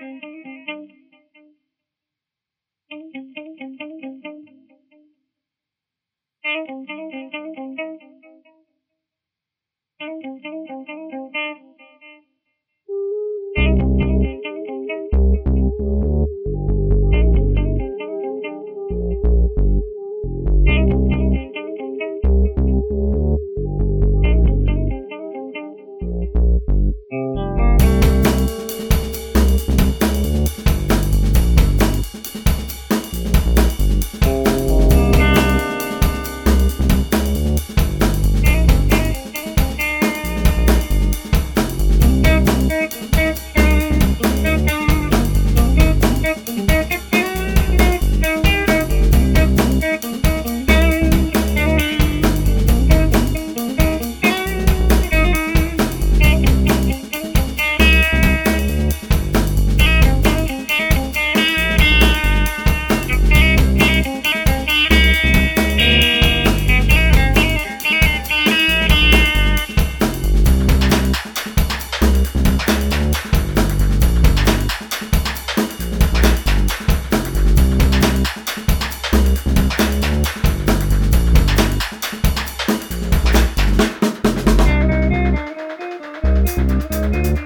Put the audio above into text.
Thank you. Thank